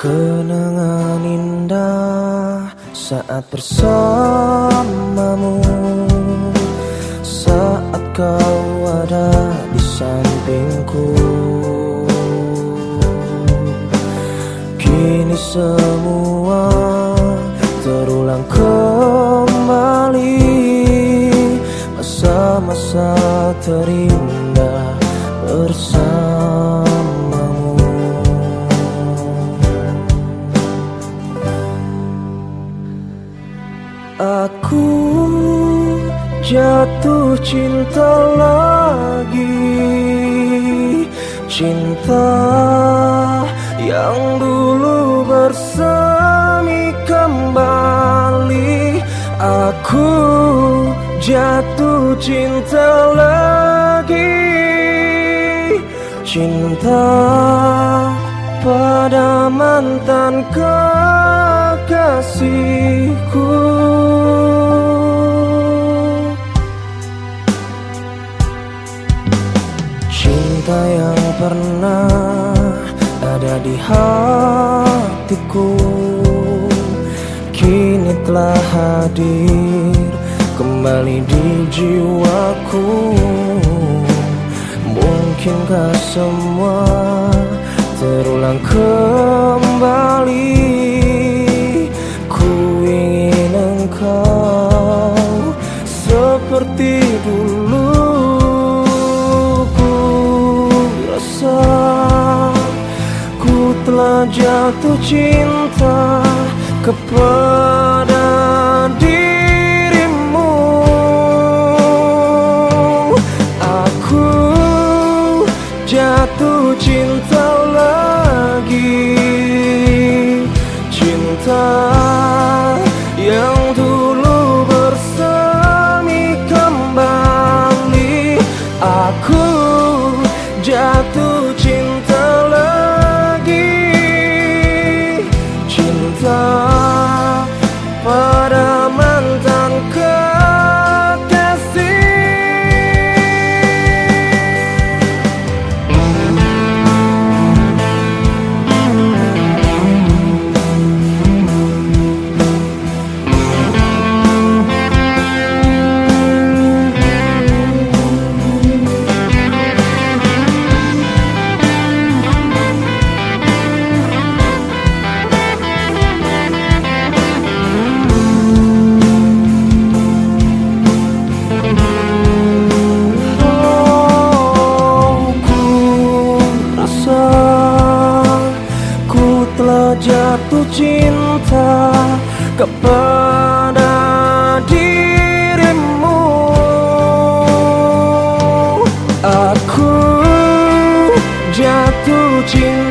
Kenangan indah saat bersamamu. Saat kau ada di sampingku. Kini semua Aku jatuh cinta lagi. Cinta yang dulu bersemi kembali. Aku jatuh cinta lagi. Cinta pada mantan kekasihku Cinta yang pernah ada di hatiku. Kini telah hadir kembali di jiwaku. Mungkinkah semua terulang kembali telah jatuh cinta kepada jatuh cinta kepada dirimu. Aku jatuh cinta